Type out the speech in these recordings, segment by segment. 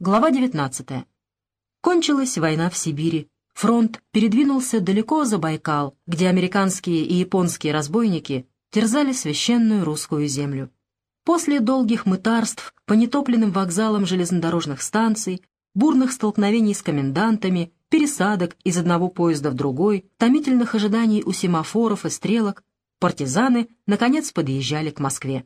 Глава 19. Кончилась война в Сибири. Фронт передвинулся далеко за Байкал, где американские и японские разбойники терзали священную русскую землю. После долгих мытарств по нетопленным вокзалам железнодорожных станций, бурных столкновений с комендантами, пересадок из одного поезда в другой, томительных ожиданий у семафоров и стрелок, партизаны, наконец, подъезжали к Москве.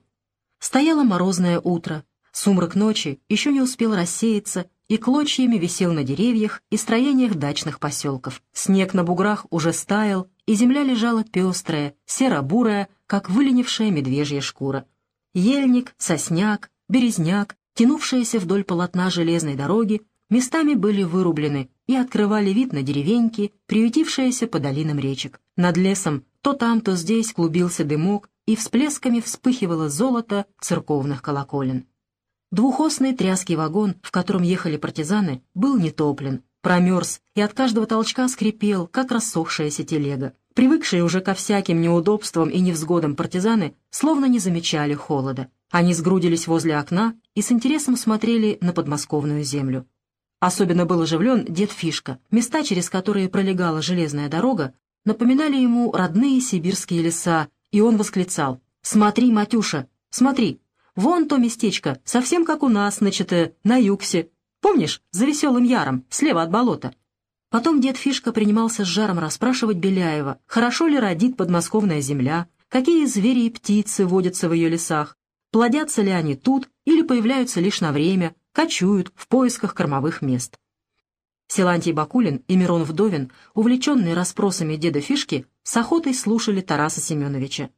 Стояло морозное утро, Сумрак ночи еще не успел рассеяться и клочьями висел на деревьях и строениях дачных поселков. Снег на буграх уже стаял, и земля лежала пестрая, серо-бурая, как выленившая медвежья шкура. Ельник, сосняк, березняк, тянувшиеся вдоль полотна железной дороги, местами были вырублены и открывали вид на деревеньки, приютившиеся по долинам речек. Над лесом то там, то здесь клубился дымок, и всплесками вспыхивало золото церковных колоколен. Двухосный тряский вагон, в котором ехали партизаны, был не топлен, промерз и от каждого толчка скрипел, как рассохшаяся телега. Привыкшие уже ко всяким неудобствам и невзгодам партизаны словно не замечали холода. Они сгрудились возле окна и с интересом смотрели на подмосковную землю. Особенно был оживлен дед Фишка. Места, через которые пролегала железная дорога, напоминали ему родные сибирские леса, и он восклицал «Смотри, Матюша, смотри, Вон то местечко, совсем как у нас, э, на Юксе. Помнишь, за веселым яром, слева от болота?» Потом дед Фишка принимался с жаром расспрашивать Беляева, хорошо ли родит подмосковная земля, какие звери и птицы водятся в ее лесах, плодятся ли они тут или появляются лишь на время, кочуют в поисках кормовых мест. Силантий Бакулин и Мирон Вдовин, увлеченные расспросами деда Фишки, с охотой слушали Тараса Семеновича.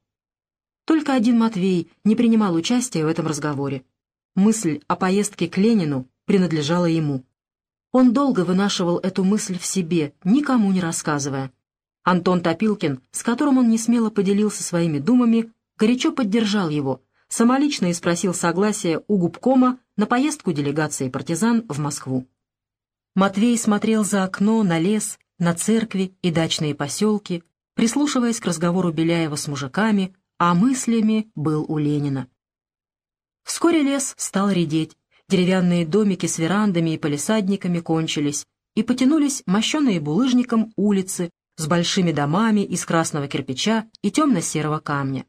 Только один Матвей не принимал участия в этом разговоре. Мысль о поездке к Ленину принадлежала ему. Он долго вынашивал эту мысль в себе, никому не рассказывая. Антон Топилкин, с которым он не смело поделился своими думами, горячо поддержал его, самолично и спросил согласия у губкома на поездку делегации партизан в Москву. Матвей смотрел за окно на лес, на церкви и дачные поселки, прислушиваясь к разговору Беляева с мужиками, а мыслями был у Ленина. Вскоре лес стал редеть, деревянные домики с верандами и палисадниками кончились, и потянулись мощенные булыжником улицы с большими домами из красного кирпича и темно-серого камня.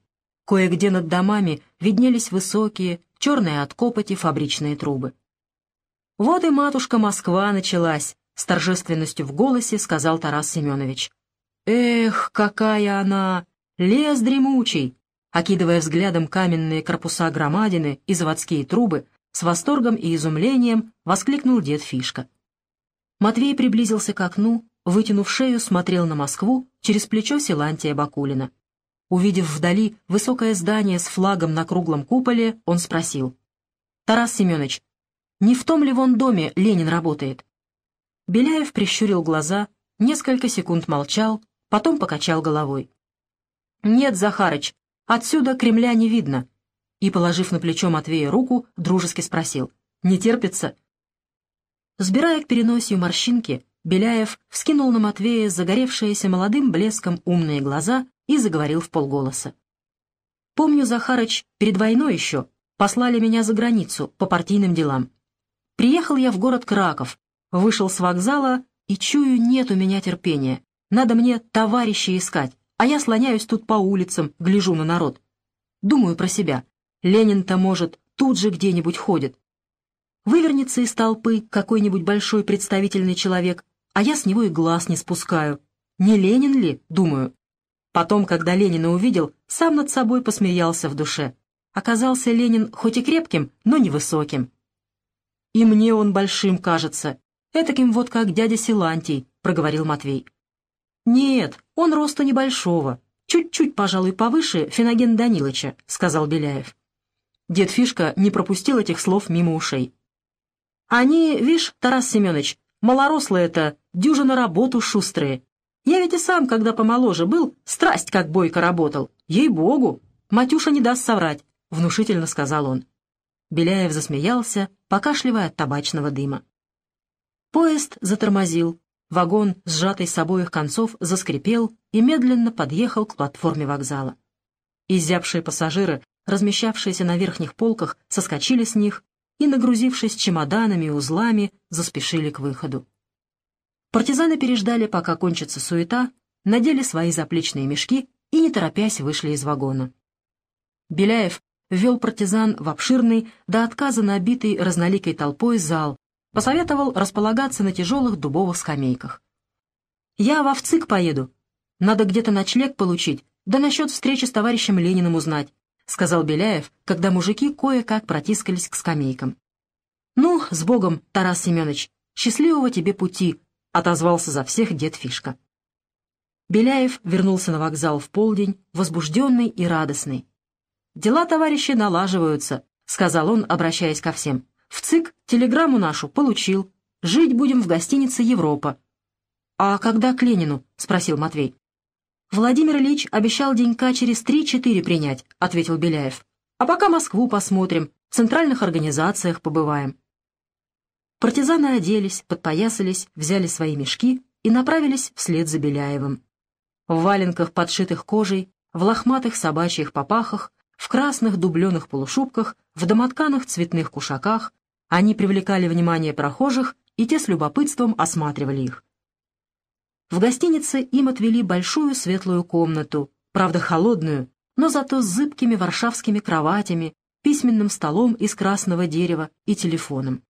Кое-где над домами виднелись высокие, черные от копоти фабричные трубы. «Вот и матушка Москва началась», — с торжественностью в голосе сказал Тарас Семенович. «Эх, какая она! Лес дремучий!» Окидывая взглядом каменные корпуса громадины и заводские трубы, с восторгом и изумлением воскликнул дед Фишка. Матвей приблизился к окну, вытянув шею, смотрел на Москву через плечо Силантия Бакулина. Увидев вдали высокое здание с флагом на круглом куполе, он спросил. «Тарас Семенович, не в том ли вон доме Ленин работает?» Беляев прищурил глаза, несколько секунд молчал, потом покачал головой. «Нет, Захарыч, отсюда Кремля не видно». И, положив на плечо Матвея руку, дружески спросил. «Не терпится?» Сбирая к переносию морщинки, Беляев вскинул на Матвея загоревшиеся молодым блеском умные глаза и заговорил в полголоса. «Помню, Захарыч, перед войной еще послали меня за границу по партийным делам. Приехал я в город Краков, вышел с вокзала и чую, нет у меня терпения. Надо мне товарищей искать, а я слоняюсь тут по улицам, гляжу на народ. Думаю про себя. Ленин-то, может, тут же где-нибудь ходит. Вывернется из толпы какой-нибудь большой представительный человек, а я с него и глаз не спускаю. Не Ленин ли, думаю. Потом, когда Ленина увидел, сам над собой посмеялся в душе. Оказался Ленин хоть и крепким, но невысоким. И мне он большим кажется, этаким вот как дядя Силантий, проговорил Матвей. «Нет, он роста небольшого, чуть-чуть, пожалуй, повыше Феноген Данилыча», — сказал Беляев. Дед Фишка не пропустил этих слов мимо ушей. «Они, вишь, Тарас Семенович, малорослые-то, дюжина работу шустрые. Я ведь и сам, когда помоложе был, страсть как бойко работал. Ей-богу! Матюша не даст соврать», — внушительно сказал он. Беляев засмеялся, покашливая от табачного дыма. Поезд затормозил, Вагон, сжатый с обоих концов, заскрипел и медленно подъехал к платформе вокзала. Изябшие пассажиры, размещавшиеся на верхних полках, соскочили с них, и, нагрузившись чемоданами и узлами, заспешили к выходу. Партизаны переждали, пока кончится суета, надели свои заплечные мешки и, не торопясь, вышли из вагона. Беляев ввел партизан в обширный, до отказа набитый разноликой толпой зал, посоветовал располагаться на тяжелых дубовых скамейках. «Я в Овцик поеду. Надо где-то ночлег получить, да насчет встречи с товарищем Лениным узнать», — сказал Беляев, когда мужики кое-как протискались к скамейкам. «Ну, с Богом, Тарас Семенович, счастливого тебе пути», — отозвался за всех дед Фишка. Беляев вернулся на вокзал в полдень, возбужденный и радостный. «Дела, товарищи, налаживаются», — сказал он, обращаясь ко всем. «В ЦИК телеграмму нашу получил. Жить будем в гостинице «Европа». «А когда к Ленину?» — спросил Матвей. «Владимир Ильич обещал денька через три-четыре принять», — ответил Беляев. «А пока Москву посмотрим, в центральных организациях побываем». Партизаны оделись, подпоясались, взяли свои мешки и направились вслед за Беляевым. В валенках, подшитых кожей, в лохматых собачьих попахах, в красных дубленых полушубках, в домотканых цветных кушаках они привлекали внимание прохожих, и те с любопытством осматривали их. В гостинице им отвели большую светлую комнату, правда холодную, но зато с зыбкими варшавскими кроватями, письменным столом из красного дерева и телефоном.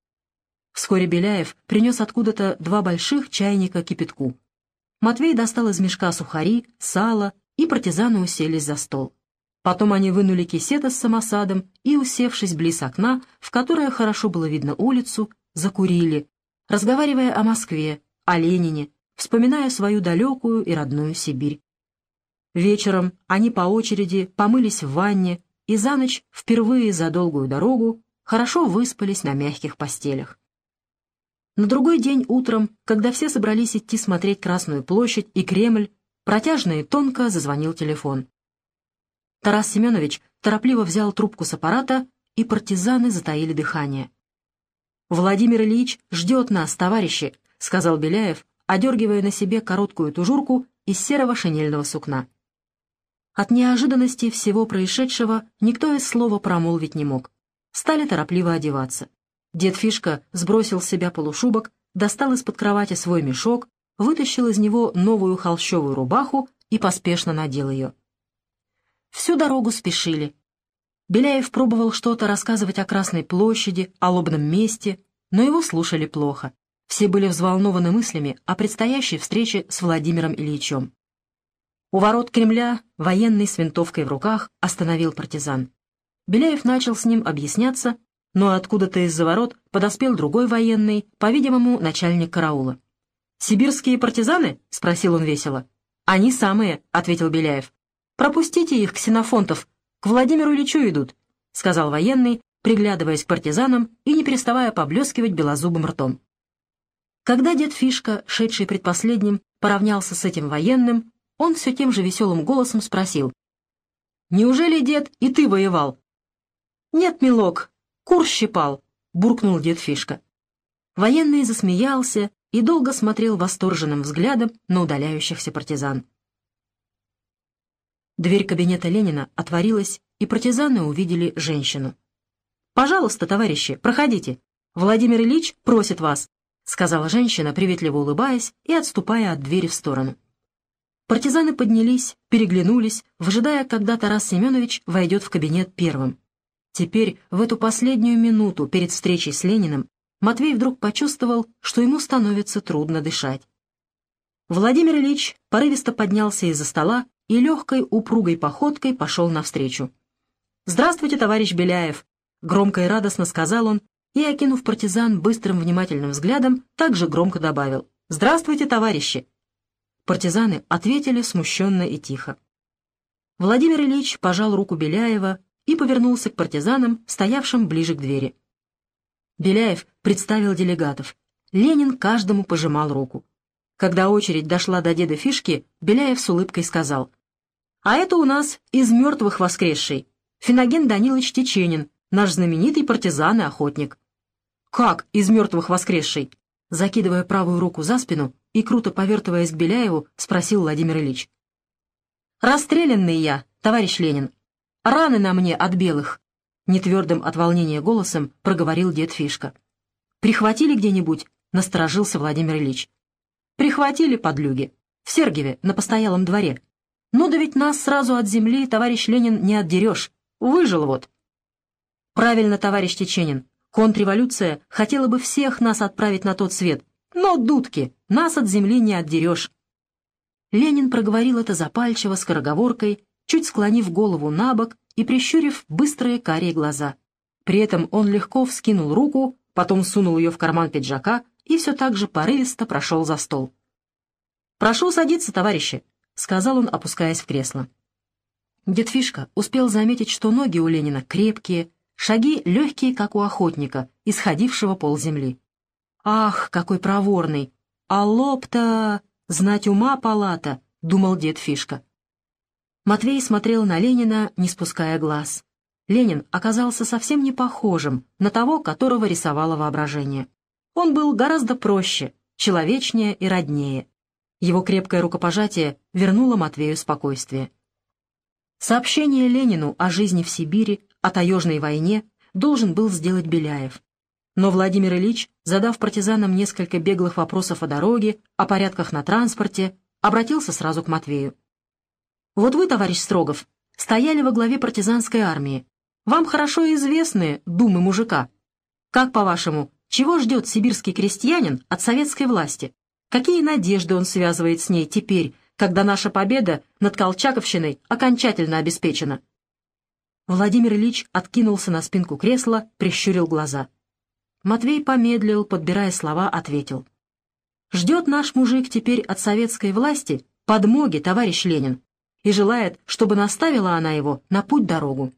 Вскоре Беляев принес откуда-то два больших чайника кипятку. Матвей достал из мешка сухари, сало, и партизаны уселись за стол. Потом они вынули кисета с самосадом и, усевшись близ окна, в которое хорошо было видно улицу, закурили, разговаривая о Москве, о Ленине, вспоминая свою далекую и родную Сибирь. Вечером они по очереди помылись в ванне и за ночь, впервые за долгую дорогу, хорошо выспались на мягких постелях. На другой день утром, когда все собрались идти смотреть Красную площадь и Кремль, протяжно и тонко зазвонил телефон. Тарас Семенович торопливо взял трубку с аппарата, и партизаны затаили дыхание. «Владимир Ильич ждет нас, товарищи», — сказал Беляев, одергивая на себе короткую тужурку из серого шинельного сукна. От неожиданности всего происшедшего никто из слова промолвить не мог. Стали торопливо одеваться. Дед Фишка сбросил с себя полушубок, достал из-под кровати свой мешок, вытащил из него новую холщовую рубаху и поспешно надел ее. Всю дорогу спешили. Беляев пробовал что-то рассказывать о Красной площади, о лобном месте, но его слушали плохо. Все были взволнованы мыслями о предстоящей встрече с Владимиром Ильичем. У ворот Кремля военный с винтовкой в руках остановил партизан. Беляев начал с ним объясняться, но откуда-то из-за ворот подоспел другой военный, по-видимому, начальник караула. «Сибирские партизаны?» — спросил он весело. «Они самые», — ответил Беляев. «Пропустите их, ксенофонтов, к Владимиру Ильичу идут», — сказал военный, приглядываясь к партизанам и не переставая поблескивать белозубым ртом. Когда дед Фишка, шедший предпоследним, поравнялся с этим военным, он все тем же веселым голосом спросил. «Неужели, дед, и ты воевал?» «Нет, милок, кур щипал», — буркнул дед Фишка. Военный засмеялся и долго смотрел восторженным взглядом на удаляющихся партизан. Дверь кабинета Ленина отворилась, и партизаны увидели женщину. «Пожалуйста, товарищи, проходите. Владимир Ильич просит вас», — сказала женщина, приветливо улыбаясь и отступая от двери в сторону. Партизаны поднялись, переглянулись, выжидая, когда Тарас Семенович войдет в кабинет первым. Теперь, в эту последнюю минуту перед встречей с Лениным, Матвей вдруг почувствовал, что ему становится трудно дышать. Владимир Ильич порывисто поднялся из-за стола и легкой упругой походкой пошел навстречу. «Здравствуйте, товарищ Беляев!» — громко и радостно сказал он, и, окинув партизан быстрым внимательным взглядом, также громко добавил «Здравствуйте, товарищи!» Партизаны ответили смущенно и тихо. Владимир Ильич пожал руку Беляева и повернулся к партизанам, стоявшим ближе к двери. Беляев представил делегатов. Ленин каждому пожимал руку. Когда очередь дошла до деда Фишки, Беляев с улыбкой сказал, «А это у нас из мертвых воскресший, Феноген Данилович Теченин, наш знаменитый партизан и охотник». «Как из мертвых воскресший?» Закидывая правую руку за спину и круто повертываясь к Беляеву, спросил Владимир Ильич. «Расстрелянный я, товарищ Ленин. Раны на мне от белых. — нетвердым от волнения голосом проговорил дед Фишка. «Прихватили где-нибудь?» — насторожился Владимир Ильич. «Прихватили подлюги. В Сергиеве, на постоялом дворе. Ну да ведь нас сразу от земли, товарищ Ленин, не отдерешь. Выжил вот». «Правильно, товарищ Теченин. Контрреволюция хотела бы всех нас отправить на тот свет. Но, дудки, нас от земли не отдерешь». Ленин проговорил это запальчиво, скороговоркой, чуть склонив голову на бок и прищурив быстрые карие глаза. При этом он легко вскинул руку, потом сунул ее в карман пиджака и все так же порывисто прошел за стол. «Прошу садиться, товарищи», — сказал он, опускаясь в кресло. Дед Фишка успел заметить, что ноги у Ленина крепкие, шаги легкие, как у охотника, исходившего полземли. «Ах, какой проворный! А лоб-то... знать ума палата!» — думал дед Фишка. Матвей смотрел на Ленина, не спуская глаз. Ленин оказался совсем не похожим на того, которого рисовало воображение. Он был гораздо проще, человечнее и роднее. Его крепкое рукопожатие вернуло Матвею спокойствие. Сообщение Ленину о жизни в Сибири, о таежной войне должен был сделать Беляев. Но Владимир Ильич, задав партизанам несколько беглых вопросов о дороге, о порядках на транспорте, обратился сразу к Матвею. Вот вы, товарищ Строгов, стояли во главе партизанской армии. Вам хорошо известны думы мужика. Как, по-вашему, чего ждет сибирский крестьянин от советской власти? Какие надежды он связывает с ней теперь, когда наша победа над Колчаковщиной окончательно обеспечена? Владимир Ильич откинулся на спинку кресла, прищурил глаза. Матвей помедлил, подбирая слова, ответил. «Ждет наш мужик теперь от советской власти подмоги, товарищ Ленин и желает, чтобы наставила она его на путь-дорогу.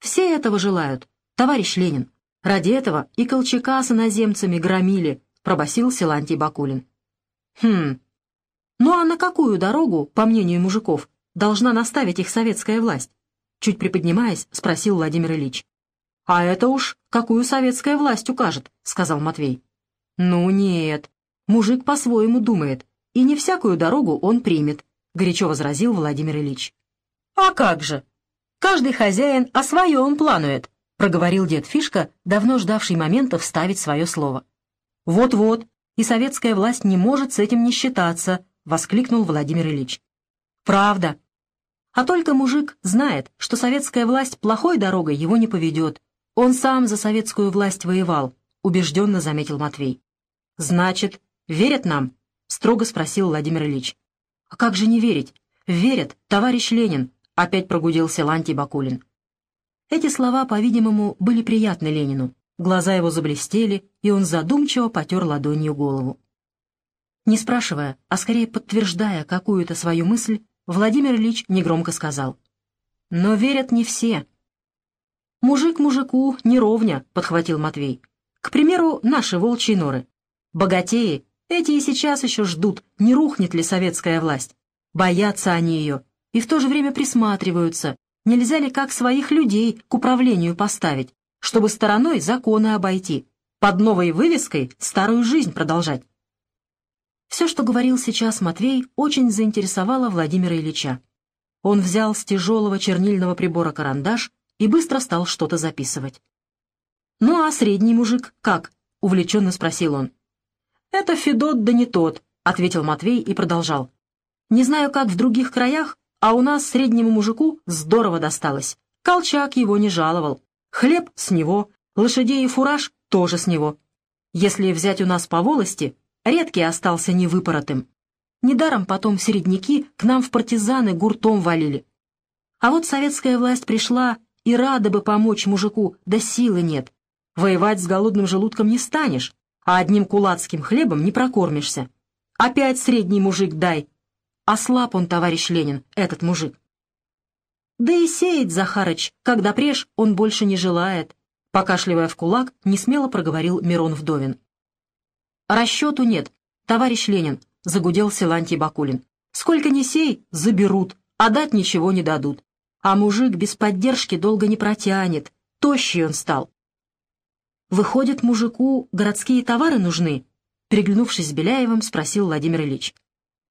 Все этого желают, товарищ Ленин. Ради этого и Колчака с иноземцами громили, пробасил Силантий Бакулин. Хм, ну а на какую дорогу, по мнению мужиков, должна наставить их советская власть? Чуть приподнимаясь, спросил Владимир Ильич. «А это уж какую советская власть укажет», — сказал Матвей. «Ну нет, мужик по-своему думает, и не всякую дорогу он примет», — горячо возразил Владимир Ильич. «А как же! Каждый хозяин о своем планует», — проговорил дед Фишка, давно ждавший момента вставить свое слово. «Вот-вот, и советская власть не может с этим не считаться», — воскликнул Владимир Ильич. «Правда. А только мужик знает, что советская власть плохой дорогой его не поведет. Он сам за советскую власть воевал», — убежденно заметил Матвей. «Значит, верят нам?» — строго спросил Владимир Ильич. «А как же не верить? Верят, товарищ Ленин!» — опять прогудел Силантий Бакулин. Эти слова, по-видимому, были приятны Ленину. Глаза его заблестели, и он задумчиво потер ладонью голову. Не спрашивая, а скорее подтверждая какую-то свою мысль, Владимир Ильич негромко сказал. «Но верят не все». «Мужик мужику не ровня», — подхватил Матвей. «К примеру, наши волчьи норы. Богатеи эти и сейчас еще ждут, не рухнет ли советская власть. Боятся они ее и в то же время присматриваются, нельзя ли как своих людей к управлению поставить, чтобы стороной законы обойти, под новой вывеской старую жизнь продолжать. Все, что говорил сейчас Матвей, очень заинтересовало Владимира Ильича. Он взял с тяжелого чернильного прибора карандаш и быстро стал что-то записывать. «Ну а средний мужик как?» — увлеченно спросил он. «Это Федот да не тот», — ответил Матвей и продолжал. «Не знаю, как в других краях, а у нас среднему мужику здорово досталось. Колчак его не жаловал. Хлеб с него, лошадей и фураж тоже с него. Если взять у нас по волости, редкий остался невыпоротым. Недаром потом середняки к нам в партизаны гуртом валили. А вот советская власть пришла и рада бы помочь мужику, да силы нет. Воевать с голодным желудком не станешь, а одним кулацким хлебом не прокормишься. Опять средний мужик дай. А слаб он, товарищ Ленин, этот мужик. Да и сеять, Захарыч, когда преж, он больше не желает. Покашливая в кулак, несмело проговорил Мирон Вдовин. «Расчету нет, товарищ Ленин», — загудел Силантий Бакулин. «Сколько ни сей, заберут, а дать ничего не дадут. А мужик без поддержки долго не протянет, тощий он стал. «Выходит, мужику городские товары нужны?» Переглянувшись с Беляевым, спросил Владимир Ильич.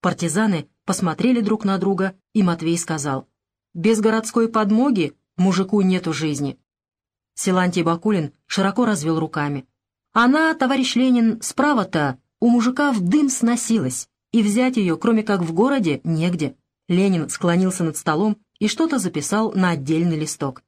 Партизаны посмотрели друг на друга, и Матвей сказал. «Без городской подмоги мужику нету жизни. Силантий Бакулин широко развел руками. Она, товарищ Ленин, справа-то у мужика в дым сносилась, и взять ее, кроме как в городе, негде. Ленин склонился над столом и что-то записал на отдельный листок.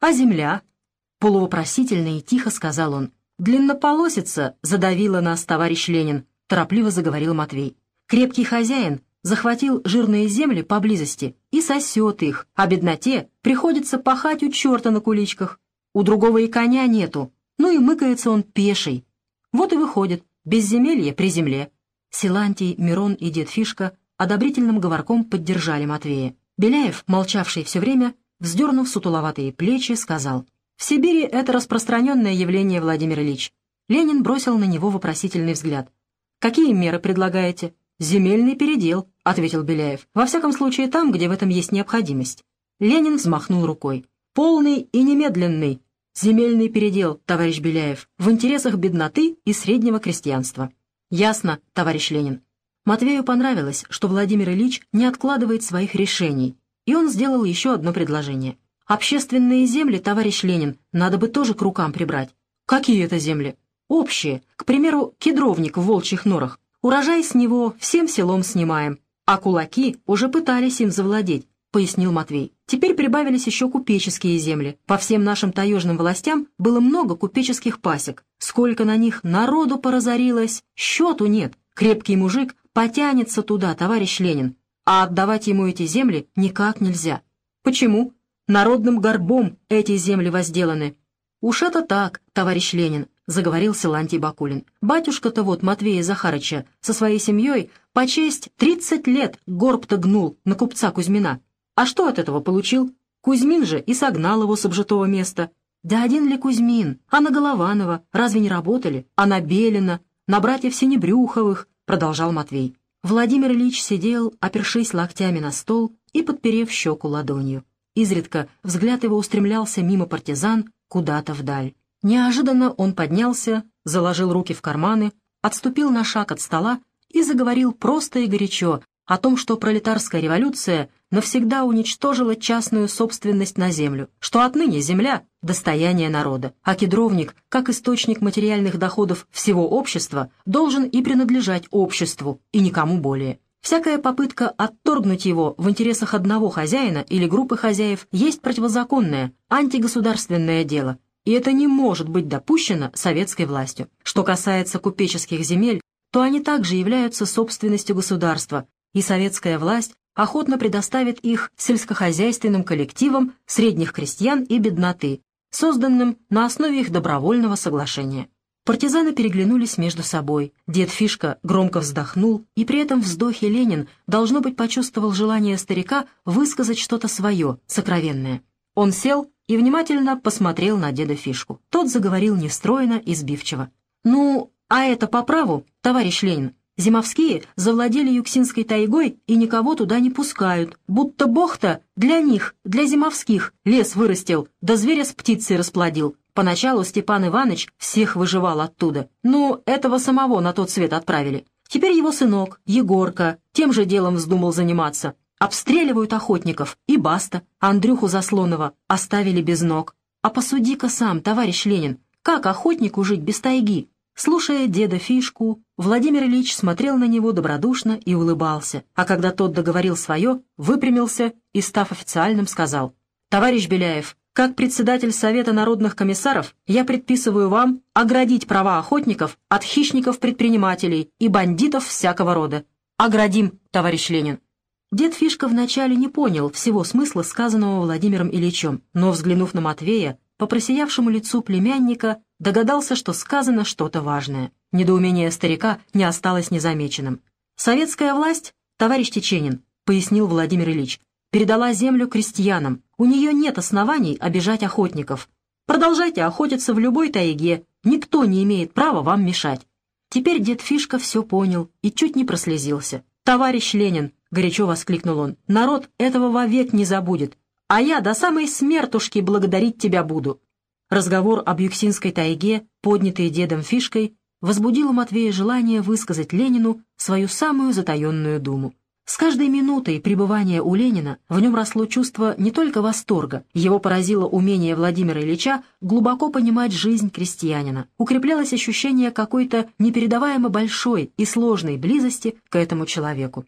«А земля?» — полувопросительно и тихо сказал он. «Длиннополосица задавила нас, товарищ Ленин», — торопливо заговорил Матвей. «Крепкий хозяин захватил жирные земли поблизости и сосет их, а бедноте приходится пахать у черта на куличках. У другого и коня нету, ну и мыкается он пеший. Вот и выходит, безземелье при земле». Силантий, Мирон и дед Фишка одобрительным говорком поддержали Матвея. Беляев, молчавший все время, вздернув сутуловатые плечи, сказал, «В Сибири это распространенное явление, Владимир Ильич». Ленин бросил на него вопросительный взгляд. «Какие меры предлагаете?» «Земельный передел», — ответил Беляев. «Во всяком случае там, где в этом есть необходимость». Ленин взмахнул рукой. «Полный и немедленный. Земельный передел, товарищ Беляев, в интересах бедноты и среднего крестьянства». «Ясно, товарищ Ленин». Матвею понравилось, что Владимир Ильич не откладывает своих решений, и он сделал еще одно предложение. «Общественные земли, товарищ Ленин, надо бы тоже к рукам прибрать». «Какие это земли?» «Общие. К примеру, кедровник в волчьих норах. Урожай с него всем селом снимаем, а кулаки уже пытались им завладеть», — пояснил Матвей. «Теперь прибавились еще купеческие земли. По всем нашим таежным властям было много купеческих пасек. Сколько на них народу поразорилось, счету нет. Крепкий мужик потянется туда, товарищ Ленин, а отдавать ему эти земли никак нельзя. Почему? Народным горбом эти земли возделаны. Уж это так, товарищ Ленин, заговорил Силантий Бакулин. Батюшка-то вот Матвея Захарыча со своей семьей по честь тридцать лет горб-то гнул на купца Кузьмина. А что от этого получил? Кузьмин же и согнал его с обжитого места. Да один ли Кузьмин? А на Голованова разве не работали? А на Белина? На братьев Синебрюховых? — продолжал Матвей. Владимир Ильич сидел, опершись локтями на стол и подперев щеку ладонью. Изредка взгляд его устремлялся мимо партизан куда-то вдаль. Неожиданно он поднялся, заложил руки в карманы, отступил на шаг от стола и заговорил просто и горячо о том, что пролетарская революция навсегда уничтожила частную собственность на землю, что отныне земля – достояние народа, а кедровник, как источник материальных доходов всего общества, должен и принадлежать обществу, и никому более. Всякая попытка отторгнуть его в интересах одного хозяина или группы хозяев есть противозаконное, антигосударственное дело, и это не может быть допущено советской властью. Что касается купеческих земель, то они также являются собственностью государства, и советская власть охотно предоставит их сельскохозяйственным коллективам средних крестьян и бедноты, созданным на основе их добровольного соглашения. Партизаны переглянулись между собой. Дед Фишка громко вздохнул, и при этом вздохе Ленин, должно быть, почувствовал желание старика высказать что-то свое, сокровенное. Он сел и внимательно посмотрел на деда Фишку. Тот заговорил нестройно и сбивчиво. «Ну, а это по праву, товарищ Ленин?» Зимовские завладели Юксинской тайгой и никого туда не пускают, будто бог-то для них, для зимовских, лес вырастил, да зверя с птицей расплодил. Поначалу Степан Иванович всех выживал оттуда. Ну, этого самого на тот свет отправили. Теперь его сынок, Егорка, тем же делом вздумал заниматься. Обстреливают охотников, и баста. Андрюху Заслонова оставили без ног. А посуди-ка сам, товарищ Ленин, как охотнику жить без тайги? Слушая деда Фишку, Владимир Ильич смотрел на него добродушно и улыбался, а когда тот договорил свое, выпрямился и, став официальным, сказал, «Товарищ Беляев, как председатель Совета народных комиссаров, я предписываю вам оградить права охотников от хищников-предпринимателей и бандитов всякого рода. Оградим, товарищ Ленин». Дед Фишка вначале не понял всего смысла сказанного Владимиром Ильичем, но, взглянув на Матвея, по просиявшему лицу племянника, догадался, что сказано что-то важное. Недоумение старика не осталось незамеченным. «Советская власть, товарищ Теченин», — пояснил Владимир Ильич, передала землю крестьянам. У нее нет оснований обижать охотников. Продолжайте охотиться в любой тайге, никто не имеет права вам мешать. Теперь дед Фишка все понял и чуть не прослезился. «Товарищ Ленин!» — горячо воскликнул он. «Народ этого вовек не забудет, а я до самой смертушки благодарить тебя буду. Разговор об Юксинской тайге, поднятый дедом Фишкой, возбудил у Матвея желание высказать Ленину свою самую затаенную думу. С каждой минутой пребывания у Ленина в нем росло чувство не только восторга, его поразило умение Владимира Ильича глубоко понимать жизнь крестьянина, укреплялось ощущение какой-то непередаваемо большой и сложной близости к этому человеку.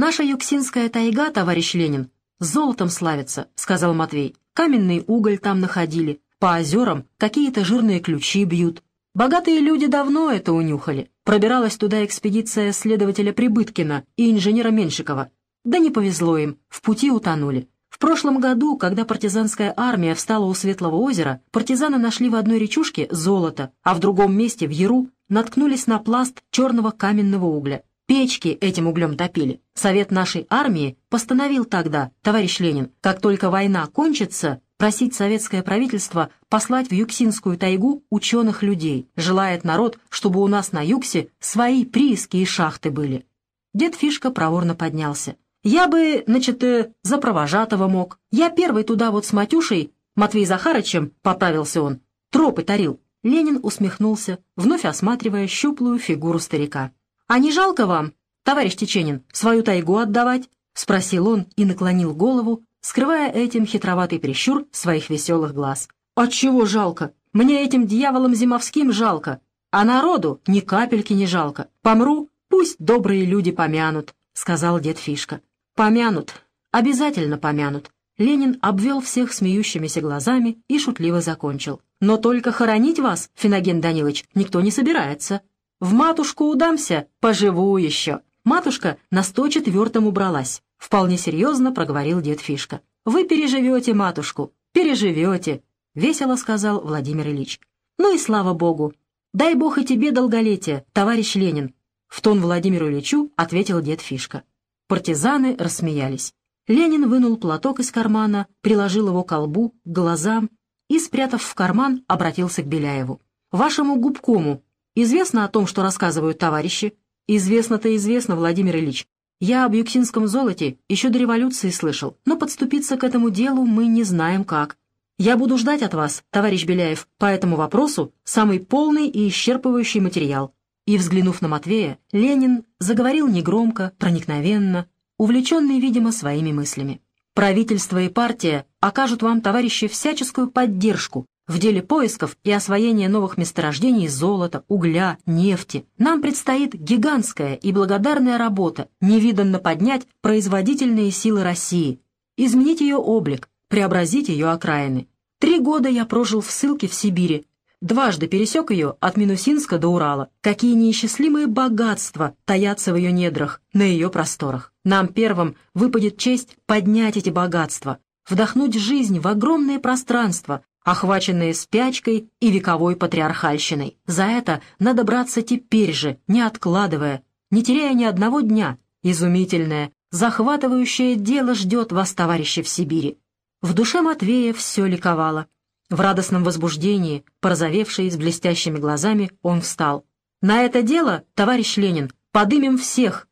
«Наша Юксинская тайга, товарищ Ленин, золотом славится», — сказал Матвей. «Каменный уголь там находили, по озерам какие-то жирные ключи бьют. Богатые люди давно это унюхали. Пробиралась туда экспедиция следователя Прибыткина и инженера Меншикова. Да не повезло им, в пути утонули. В прошлом году, когда партизанская армия встала у Светлого озера, партизаны нашли в одной речушке золото, а в другом месте, в Яру, наткнулись на пласт черного каменного угля. Печки этим углем топили. Совет нашей армии постановил тогда, товарищ Ленин, как только война кончится, просить советское правительство послать в Юксинскую тайгу ученых людей. Желает народ, чтобы у нас на Юксе свои прииски и шахты были. Дед Фишка проворно поднялся. «Я бы, значит, э, за провожатого мог. Я первый туда вот с Матюшей, Матвей Захарычем, поправился он, тропы тарил». Ленин усмехнулся, вновь осматривая щуплую фигуру старика. «А не жалко вам, товарищ Теченин, свою тайгу отдавать?» — спросил он и наклонил голову, скрывая этим хитроватый прищур своих веселых глаз. «Отчего жалко? Мне этим дьяволом зимовским жалко, а народу ни капельки не жалко. Помру, пусть добрые люди помянут», — сказал дед Фишка. «Помянут, обязательно помянут». Ленин обвел всех смеющимися глазами и шутливо закончил. «Но только хоронить вас, Феноген Данилович, никто не собирается. В матушку удамся, поживу еще». Матушка на сто четвертом убралась. — вполне серьезно проговорил дед Фишка. «Вы переживете матушку, переживете», — весело сказал Владимир Ильич. «Ну и слава богу! Дай бог и тебе долголетия, товарищ Ленин!» В тон Владимиру Ильичу ответил дед Фишка. Партизаны рассмеялись. Ленин вынул платок из кармана, приложил его к колбу, к глазам и, спрятав в карман, обратился к Беляеву. «Вашему губкому известно о том, что рассказывают товарищи?» «Известно-то известно, Владимир Ильич. Я об юксинском золоте еще до революции слышал, но подступиться к этому делу мы не знаем как. Я буду ждать от вас, товарищ Беляев, по этому вопросу самый полный и исчерпывающий материал». И, взглянув на Матвея, Ленин заговорил негромко, проникновенно, увлеченный, видимо, своими мыслями. «Правительство и партия окажут вам, товарищи, всяческую поддержку в деле поисков и освоения новых месторождений золота, угля, нефти нам предстоит гигантская и благодарная работа невиданно поднять производительные силы России, изменить ее облик, преобразить ее окраины. Три года я прожил в ссылке в Сибири, дважды пересек ее от Минусинска до Урала. Какие неисчислимые богатства таятся в ее недрах, на ее просторах. Нам первым выпадет честь поднять эти богатства, вдохнуть жизнь в огромное пространство, охваченные спячкой и вековой патриархальщиной. За это надо браться теперь же, не откладывая, не теряя ни одного дня. Изумительное, захватывающее дело ждет вас, товарищи, в Сибири. В душе Матвея все ликовало. В радостном возбуждении, порозовевший с блестящими глазами, он встал. «На это дело, товарищ Ленин, подымем всех!»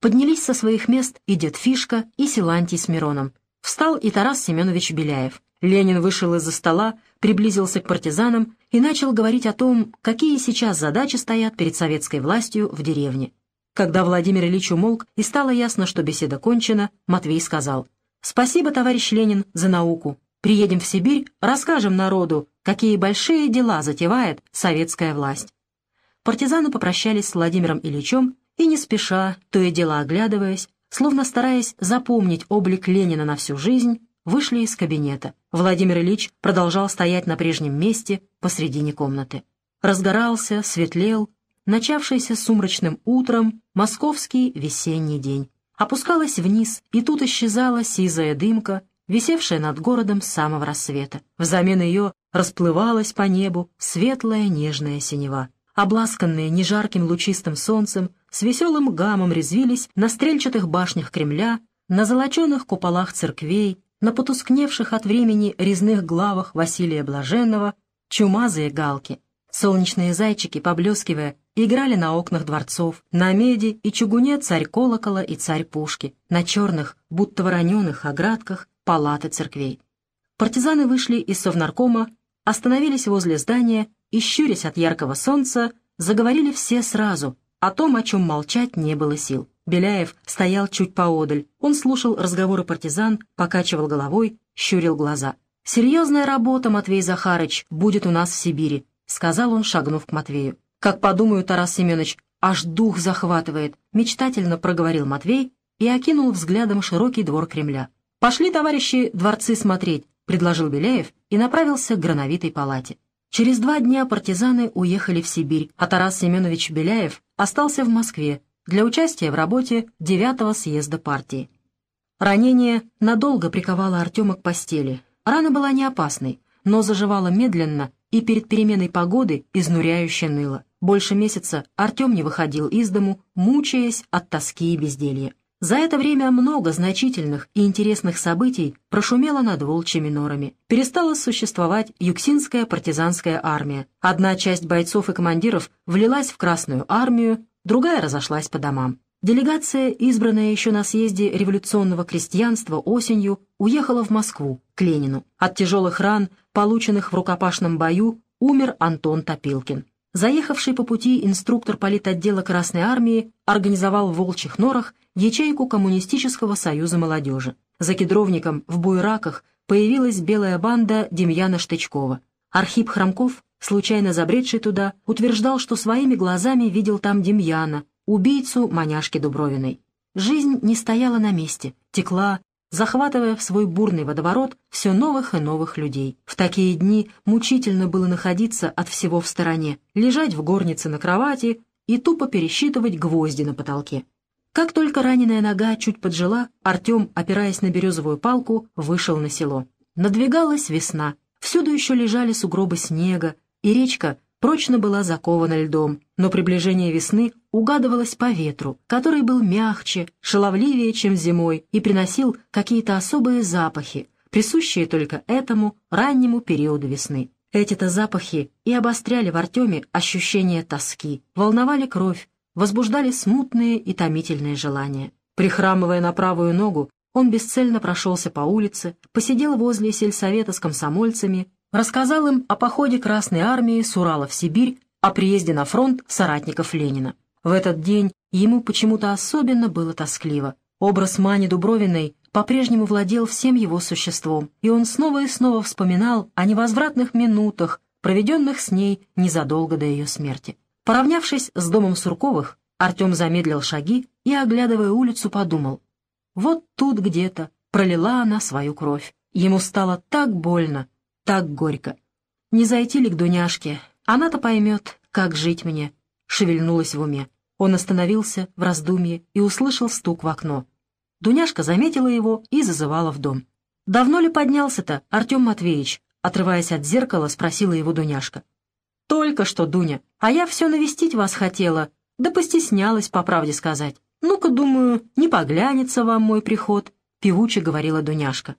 Поднялись со своих мест и дед Фишка, и Силантий с Мироном. Встал и Тарас Семенович Беляев. Ленин вышел из-за стола, приблизился к партизанам и начал говорить о том, какие сейчас задачи стоят перед советской властью в деревне. Когда Владимир Ильич умолк и стало ясно, что беседа кончена, Матвей сказал, «Спасибо, товарищ Ленин, за науку. Приедем в Сибирь, расскажем народу, какие большие дела затевает советская власть». Партизаны попрощались с Владимиром Ильичем и не спеша, то и дело оглядываясь, словно стараясь запомнить облик Ленина на всю жизнь, вышли из кабинета. Владимир Ильич продолжал стоять на прежнем месте посредине комнаты. Разгорался, светлел, начавшийся сумрачным утром московский весенний день. Опускалась вниз, и тут исчезала сизая дымка, висевшая над городом с самого рассвета. Взамен ее расплывалась по небу светлая нежная синева. Обласканные нежарким лучистым солнцем, с веселым гамом резвились на стрельчатых башнях Кремля, на золоченых куполах церквей, на потускневших от времени резных главах Василия Блаженного чумазые галки. Солнечные зайчики, поблескивая, играли на окнах дворцов, на меди и чугуне царь колокола и царь пушки, на черных, будто вороненых оградках палаты церквей. Партизаны вышли из совнаркома, остановились возле здания и, щурясь от яркого солнца, заговорили все сразу о том, о чем молчать не было сил. Беляев стоял чуть поодаль. Он слушал разговоры партизан, покачивал головой, щурил глаза. «Серьезная работа, Матвей Захарыч, будет у нас в Сибири», — сказал он, шагнув к Матвею. «Как подумаю, Тарас Семенович, аж дух захватывает», — мечтательно проговорил Матвей и окинул взглядом широкий двор Кремля. «Пошли, товарищи, дворцы смотреть», — предложил Беляев и направился к грановитой палате. Через два дня партизаны уехали в Сибирь, а Тарас Семенович Беляев остался в Москве для участия в работе девятого съезда партии. Ранение надолго приковало Артема к постели. Рана была не опасной, но заживала медленно и перед переменой погоды изнуряюще ныло. Больше месяца Артем не выходил из дому, мучаясь от тоски и безделья. За это время много значительных и интересных событий прошумело над волчьими норами. Перестала существовать Юксинская партизанская армия. Одна часть бойцов и командиров влилась в Красную армию, другая разошлась по домам. Делегация, избранная еще на съезде революционного крестьянства осенью, уехала в Москву, к Ленину. От тяжелых ран, полученных в рукопашном бою, умер Антон Топилкин. Заехавший по пути инструктор политотдела Красной Армии организовал в Волчьих Норах ячейку Коммунистического союза молодежи. За кедровником в Буйраках появилась белая банда Демьяна Штычкова. Архип Хромков, случайно забредший туда, утверждал, что своими глазами видел там Демьяна, убийцу маняшки Дубровиной. Жизнь не стояла на месте, текла, захватывая в свой бурный водоворот все новых и новых людей. В такие дни мучительно было находиться от всего в стороне, лежать в горнице на кровати и тупо пересчитывать гвозди на потолке. Как только раненая нога чуть поджила, Артем, опираясь на березовую палку, вышел на село. Надвигалась весна, всюду еще лежали сугробы снега, и речка прочно была закована льдом, но приближение весны угадывалось по ветру, который был мягче, шаловливее, чем зимой, и приносил какие-то особые запахи, присущие только этому раннему периоду весны. Эти-то запахи и обостряли в Артеме ощущение тоски, волновали кровь, возбуждали смутные и томительные желания. Прихрамывая на правую ногу, он бесцельно прошелся по улице, посидел возле сельсовета с комсомольцами, рассказал им о походе Красной Армии с Урала в Сибирь, о приезде на фронт соратников Ленина. В этот день ему почему-то особенно было тоскливо. Образ Мани Дубровиной по-прежнему владел всем его существом, и он снова и снова вспоминал о невозвратных минутах, проведенных с ней незадолго до ее смерти. Поравнявшись с домом Сурковых, Артем замедлил шаги и, оглядывая улицу, подумал, вот тут где-то пролила она свою кровь. Ему стало так больно, так горько. Не зайти ли к Дуняшке? Она-то поймет, как жить мне. Шевельнулась в уме. Он остановился в раздумье и услышал стук в окно. Дуняшка заметила его и зазывала в дом. «Давно ли поднялся-то, Артем Матвеевич?» Отрываясь от зеркала, спросила его Дуняшка. «Только что, Дуня, а я все навестить вас хотела, да постеснялась, по правде сказать. Ну-ка, думаю, не поглянется вам мой приход», — певуче говорила Дуняшка.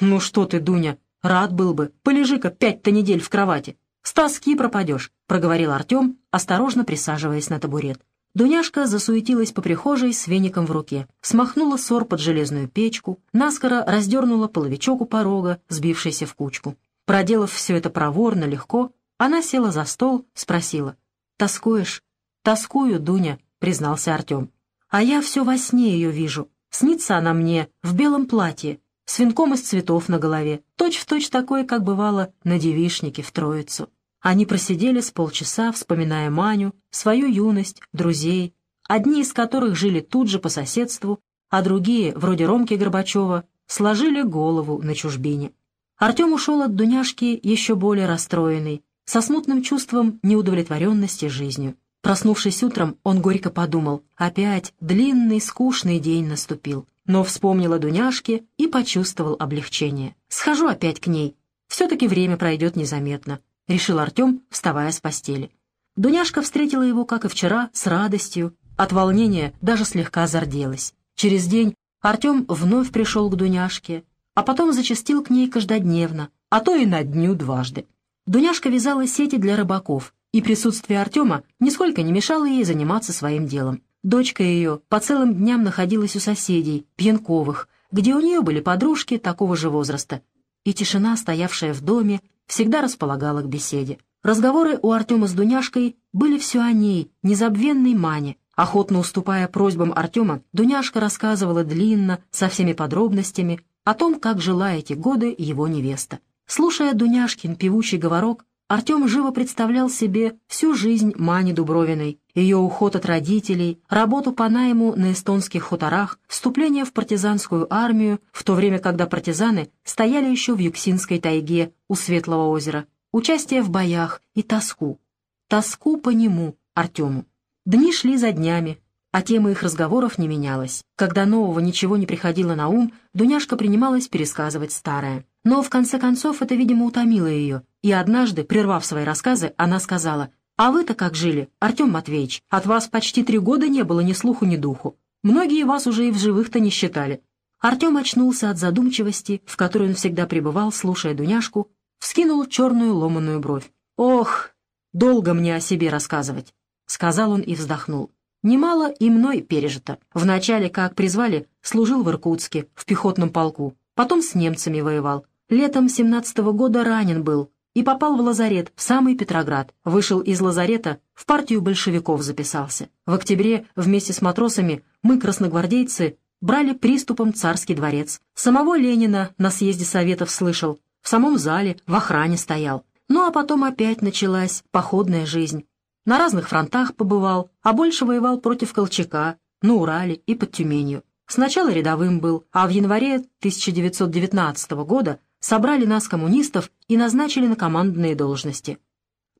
«Ну что ты, Дуня, Рад был бы. Полежи-ка пять-то недель в кровати. С тоски пропадешь», — проговорил Артем, осторожно присаживаясь на табурет. Дуняшка засуетилась по прихожей с веником в руке, смахнула сор под железную печку, наскоро раздернула половичок у порога, сбившийся в кучку. Проделав все это проворно, легко, она села за стол, спросила. «Тоскуешь?» «Тоскую, Дуня», — признался Артем. «А я все во сне ее вижу. Снится она мне в белом платье, с венком из цветов на голове, точь-в-точь точь такой, как бывало на девишнике в Троицу. Они просидели с полчаса, вспоминая Маню, свою юность, друзей, одни из которых жили тут же по соседству, а другие, вроде Ромки Горбачева, сложили голову на чужбине. Артем ушел от Дуняшки еще более расстроенный, со смутным чувством неудовлетворенности жизнью. Проснувшись утром, он горько подумал, опять длинный скучный день наступил но вспомнил о Дуняшке и почувствовал облегчение. «Схожу опять к ней. Все-таки время пройдет незаметно», — решил Артем, вставая с постели. Дуняшка встретила его, как и вчера, с радостью. От волнения даже слегка зарделась. Через день Артем вновь пришел к Дуняшке, а потом зачастил к ней каждодневно, а то и на дню дважды. Дуняшка вязала сети для рыбаков, и присутствие Артема нисколько не мешало ей заниматься своим делом. Дочка ее по целым дням находилась у соседей, Пьянковых, где у нее были подружки такого же возраста, и тишина, стоявшая в доме, всегда располагала к беседе. Разговоры у Артема с Дуняшкой были все о ней, незабвенной Мане, Охотно уступая просьбам Артема, Дуняшка рассказывала длинно, со всеми подробностями, о том, как жила эти годы его невеста. Слушая Дуняшкин певучий говорок, Артем живо представлял себе всю жизнь Мани Дубровиной, ее уход от родителей, работу по найму на эстонских хуторах, вступление в партизанскую армию, в то время, когда партизаны стояли еще в Юксинской тайге у Светлого озера, участие в боях и тоску. Тоску по нему, Артему. Дни шли за днями, а тема их разговоров не менялась. Когда нового ничего не приходило на ум, Дуняшка принималась пересказывать старое. Но, в конце концов, это, видимо, утомило ее, и однажды, прервав свои рассказы, она сказала, «А вы-то как жили, Артем Матвеевич? От вас почти три года не было ни слуху, ни духу. Многие вас уже и в живых-то не считали». Артем очнулся от задумчивости, в которой он всегда пребывал, слушая Дуняшку, вскинул черную ломаную бровь. «Ох, долго мне о себе рассказывать», — сказал он и вздохнул. Немало и мной пережито. Вначале, как призвали, служил в Иркутске, в пехотном полку. Потом с немцами воевал. Летом семнадцатого года ранен был и попал в лазарет, в самый Петроград. Вышел из лазарета, в партию большевиков записался. В октябре вместе с матросами мы, красногвардейцы, брали приступом царский дворец. Самого Ленина на съезде советов слышал. В самом зале, в охране стоял. Ну а потом опять началась походная жизнь. На разных фронтах побывал, а больше воевал против Колчака, на Урале и под Тюменью. Сначала рядовым был, а в январе 1919 года собрали нас, коммунистов, и назначили на командные должности.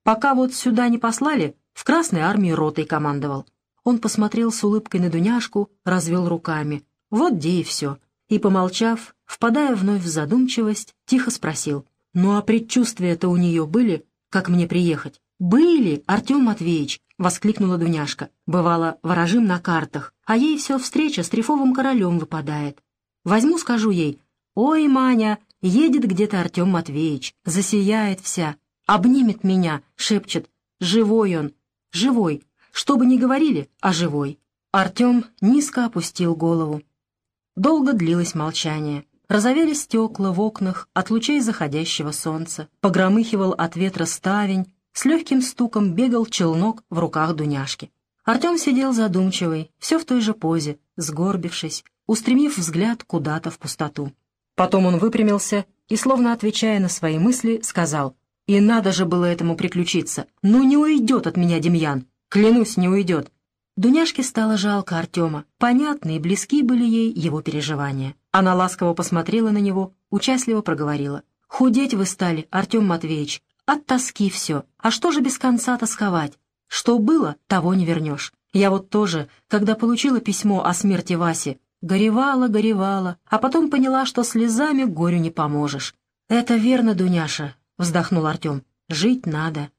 Пока вот сюда не послали, в Красной армии ротой командовал. Он посмотрел с улыбкой на Дуняшку, развел руками. Вот где и все. И, помолчав, впадая вновь в задумчивость, тихо спросил. «Ну а предчувствия-то у нее были, как мне приехать?» «Были, Артем Матвеевич!» — воскликнула Дуняшка. «Бывало, ворожим на картах, а ей все встреча с трефовым королем выпадает. Возьму, скажу ей, «Ой, Маня, едет где-то Артем Матвеевич, засияет вся, обнимет меня, шепчет, живой он, живой, что бы ни говорили, а живой». Артем низко опустил голову. Долго длилось молчание. Разовели стекла в окнах от лучей заходящего солнца, погромыхивал от ветра ставень, с легким стуком бегал челнок в руках Дуняшки. Артем сидел задумчивый, все в той же позе, сгорбившись, устремив взгляд куда-то в пустоту. Потом он выпрямился и, словно отвечая на свои мысли, сказал, «И надо же было этому приключиться! Ну не уйдет от меня Демьян! Клянусь, не уйдет!» Дуняшке стало жалко Артема. Понятны и близки были ей его переживания. Она ласково посмотрела на него, участливо проговорила. «Худеть вы стали, Артем Матвеевич, от тоски все. А что же без конца тосковать? Что было, того не вернешь. Я вот тоже, когда получила письмо о смерти Васи, горевала, горевала, а потом поняла, что слезами горю не поможешь. «Это верно, Дуняша», — вздохнул Артем. «Жить надо».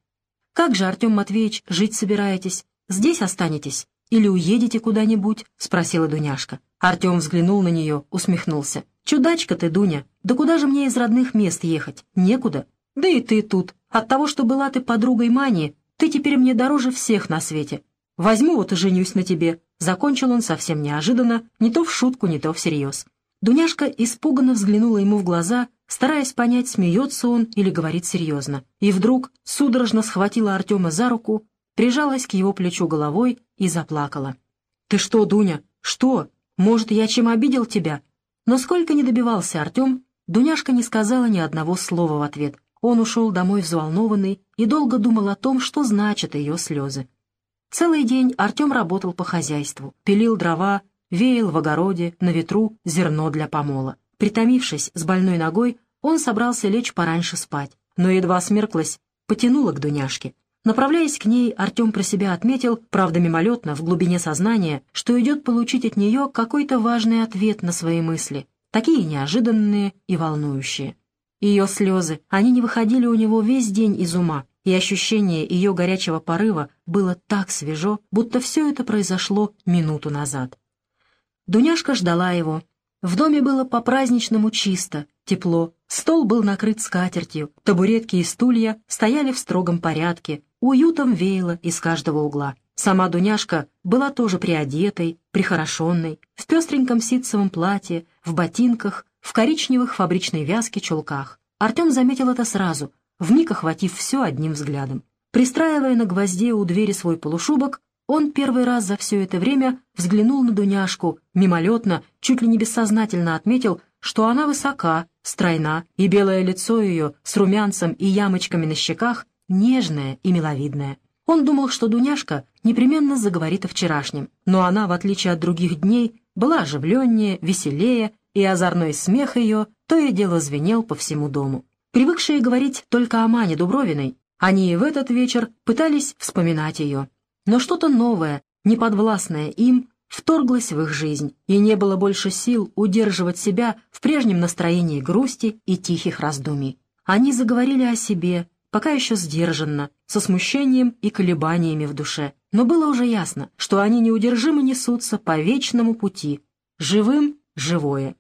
«Как же, Артем Матвеевич, жить собираетесь? Здесь останетесь? Или уедете куда-нибудь?» — спросила Дуняшка. Артем взглянул на нее, усмехнулся. «Чудачка ты, Дуня, да куда же мне из родных мест ехать? Некуда. Да и ты тут. От того, что была ты подругой Мани, ты теперь мне дороже всех на свете. Возьму вот и женюсь на тебе». Закончил он совсем неожиданно, не то в шутку, не то всерьез. Дуняшка испуганно взглянула ему в глаза, стараясь понять, смеется он или говорит серьезно. И вдруг судорожно схватила Артема за руку, прижалась к его плечу головой и заплакала. «Ты что, Дуня? Что? Может, я чем обидел тебя?» Но сколько не добивался Артем, Дуняшка не сказала ни одного слова в ответ. Он ушел домой взволнованный и долго думал о том, что значат ее слезы. Целый день Артем работал по хозяйству, пилил дрова, веял в огороде, на ветру зерно для помола. Притомившись с больной ногой, он собрался лечь пораньше спать, но едва смерклась, потянула к Дуняшке. Направляясь к ней, Артем про себя отметил, правда мимолетно, в глубине сознания, что идет получить от нее какой-то важный ответ на свои мысли, такие неожиданные и волнующие. Ее слезы, они не выходили у него весь день из ума, и ощущение ее горячего порыва было так свежо, будто все это произошло минуту назад. Дуняшка ждала его. В доме было по-праздничному чисто, тепло, стол был накрыт скатертью, табуретки и стулья стояли в строгом порядке, уютом веяло из каждого угла. Сама Дуняшка была тоже приодетой, прихорошенной, в пестреньком ситцевом платье, в ботинках, в коричневых фабричной вязке чулках. Артем заметил это сразу, вмиг охватив все одним взглядом. Пристраивая на гвозде у двери свой полушубок, Он первый раз за все это время взглянул на Дуняшку, мимолетно, чуть ли не бессознательно отметил, что она высока, стройна, и белое лицо ее с румянцем и ямочками на щеках нежное и миловидное. Он думал, что Дуняшка непременно заговорит о вчерашнем, но она, в отличие от других дней, была оживленнее, веселее, и озорной смех ее то и дело звенел по всему дому. Привыкшие говорить только о Мане Дубровиной, они и в этот вечер пытались вспоминать ее, но что-то новое, неподвластное им, вторглось в их жизнь, и не было больше сил удерживать себя в прежнем настроении грусти и тихих раздумий. Они заговорили о себе, пока еще сдержанно, со смущением и колебаниями в душе, но было уже ясно, что они неудержимо несутся по вечному пути, живым — живое.